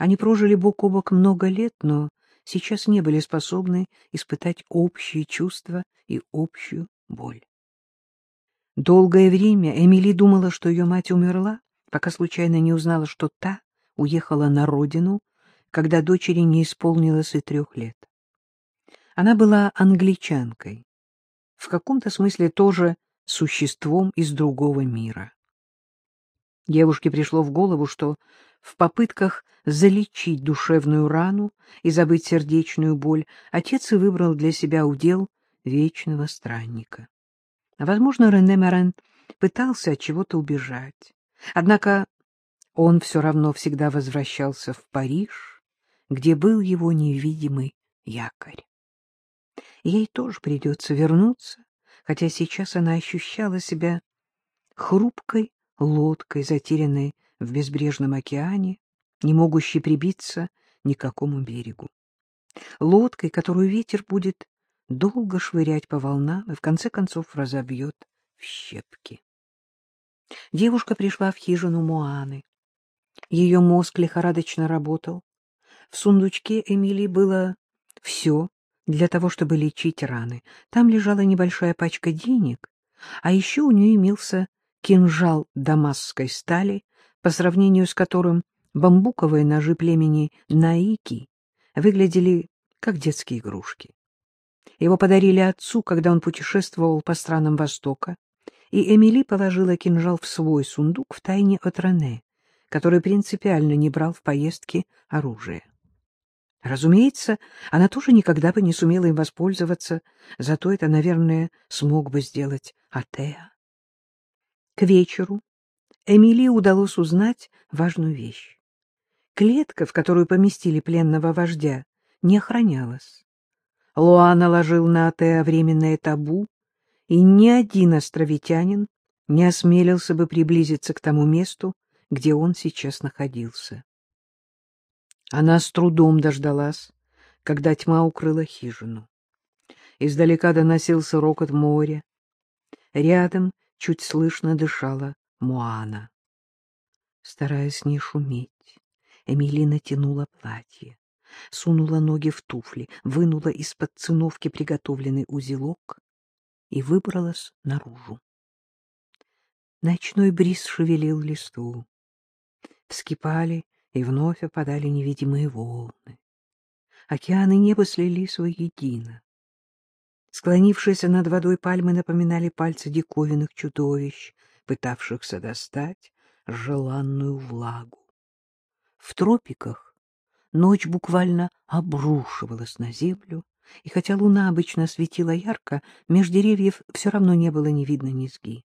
Они прожили бок о бок много лет, но сейчас не были способны испытать общие чувства и общую боль. Долгое время Эмили думала, что ее мать умерла, пока случайно не узнала, что та уехала на родину, когда дочери не исполнилось и трех лет. Она была англичанкой, в каком-то смысле тоже существом из другого мира. Девушке пришло в голову, что в попытках залечить душевную рану и забыть сердечную боль отец и выбрал для себя удел вечного странника. Возможно, Рене Морен пытался от чего-то убежать. Однако он все равно всегда возвращался в Париж, где был его невидимый якорь. Ей тоже придется вернуться, хотя сейчас она ощущала себя хрупкой лодкой, затерянной в безбрежном океане, не могущей прибиться ни к какому берегу. Лодкой, которую ветер будет долго швырять по волнам и в конце концов разобьет в щепки. Девушка пришла в хижину Моаны. Ее мозг лихорадочно работал. В сундучке Эмилии было все для того, чтобы лечить раны. Там лежала небольшая пачка денег, а еще у нее имелся кинжал дамасской стали, по сравнению с которым бамбуковые ножи племени Наики выглядели как детские игрушки. Его подарили отцу, когда он путешествовал по странам Востока, и Эмили положила кинжал в свой сундук в тайне от Рене, который принципиально не брал в поездки оружие. Разумеется, она тоже никогда бы не сумела им воспользоваться, зато это, наверное, смог бы сделать Атеа. К вечеру Эмилии удалось узнать важную вещь. Клетка, в которую поместили пленного вождя, не охранялась. Луа наложил на Атеа временное табу, и ни один островитянин не осмелился бы приблизиться к тому месту, где он сейчас находился. Она с трудом дождалась, когда тьма укрыла хижину. Издалека доносился рокот моря. Рядом чуть слышно дышала Муана. Стараясь не шуметь, Эмилина тянула платье, сунула ноги в туфли, вынула из-под циновки приготовленный узелок и выбралась наружу. Ночной бриз шевелил листву. Вскипали и вновь опадали невидимые волны. Океаны неба слились воедино. Склонившиеся над водой пальмы напоминали пальцы диковинных чудовищ, пытавшихся достать желанную влагу. В тропиках ночь буквально обрушивалась на землю, и хотя луна обычно светила ярко, меж деревьев все равно не было ни видно низги.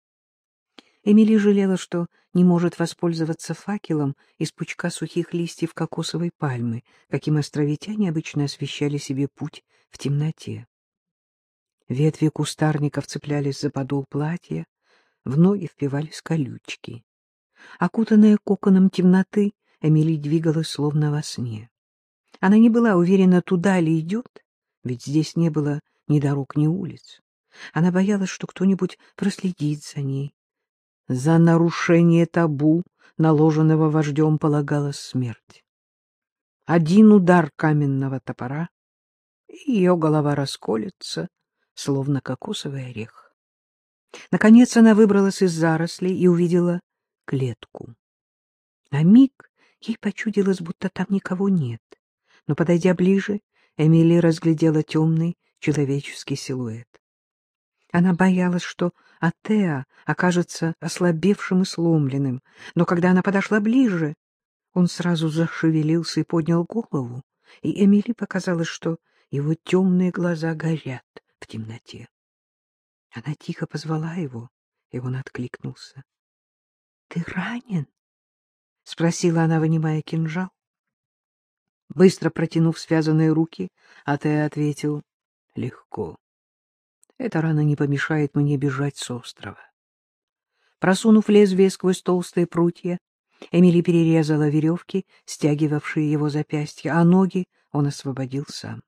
Эмили жалела, что не может воспользоваться факелом из пучка сухих листьев кокосовой пальмы, каким островитяне обычно освещали себе путь в темноте. Ветви кустарников цеплялись за подол платья, в ноги впивались колючки. Окутанная коконом темноты, Эмили двигалась словно во сне. Она не была уверена, туда ли идет, ведь здесь не было ни дорог, ни улиц. Она боялась, что кто-нибудь проследит за ней, за нарушение табу, наложенного вождем, полагалась смерть. Один удар каменного топора, и ее голова расколется, словно кокосовый орех. Наконец она выбралась из зарослей и увидела клетку. На миг ей почудилось, будто там никого нет, но, подойдя ближе, Эмили разглядела темный человеческий силуэт. Она боялась, что Атеа окажется ослабевшим и сломленным, но когда она подошла ближе, он сразу зашевелился и поднял голову, и Эмили показалось, что его темные глаза горят в темноте. Она тихо позвала его, и он откликнулся. — Ты ранен? — спросила она, вынимая кинжал. Быстро протянув связанные руки, Атеа ответил — легко. Эта рана не помешает мне бежать с острова. Просунув лезвие сквозь толстые прутья, Эмили перерезала веревки, стягивавшие его запястья, а ноги он освободил сам.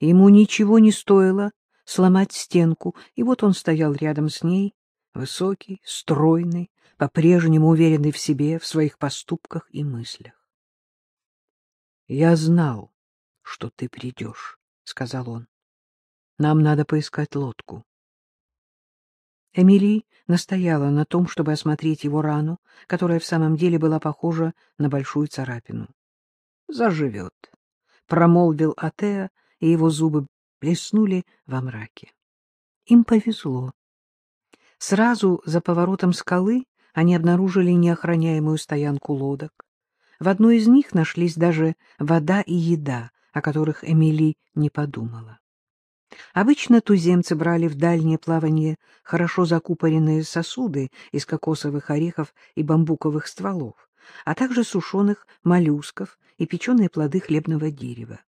Ему ничего не стоило сломать стенку, и вот он стоял рядом с ней, высокий, стройный, по-прежнему уверенный в себе, в своих поступках и мыслях. — Я знал, что ты придешь, — сказал он. — Нам надо поискать лодку. Эмили настояла на том, чтобы осмотреть его рану, которая в самом деле была похожа на большую царапину. — Заживет, — промолвил Атеа, и его зубы блеснули во мраке. Им повезло. Сразу за поворотом скалы они обнаружили неохраняемую стоянку лодок. В одной из них нашлись даже вода и еда, о которых Эмили не подумала. Обычно туземцы брали в дальнее плавание хорошо закупоренные сосуды из кокосовых орехов и бамбуковых стволов, а также сушеных моллюсков и печеные плоды хлебного дерева.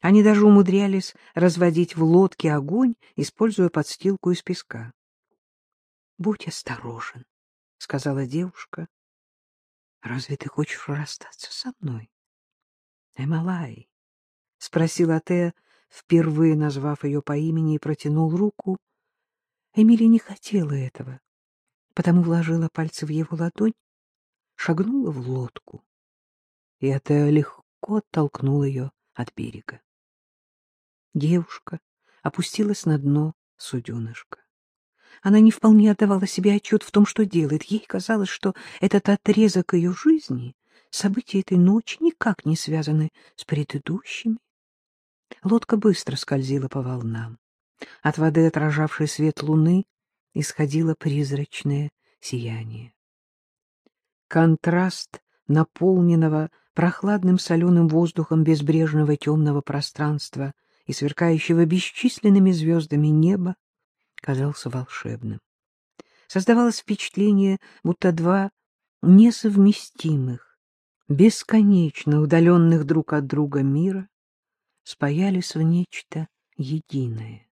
Они даже умудрялись разводить в лодке огонь, используя подстилку из песка. — Будь осторожен, — сказала девушка. — Разве ты хочешь расстаться со мной? — Эмалай, — спросила Тея, впервые назвав ее по имени, и протянул руку. Эмили не хотела этого, потому вложила пальцы в его ладонь, шагнула в лодку, и это легко оттолкнул ее от берега. Девушка опустилась на дно суденышка. Она не вполне отдавала себе отчет в том, что делает. Ей казалось, что этот отрезок ее жизни, события этой ночи никак не связаны с предыдущими. Лодка быстро скользила по волнам. От воды, отражавшей свет луны, исходило призрачное сияние. Контраст наполненного прохладным соленым воздухом безбрежного темного пространства и сверкающего бесчисленными звездами неба казался волшебным. Создавалось впечатление, будто два несовместимых, бесконечно удаленных друг от друга мира спаялись в нечто единое.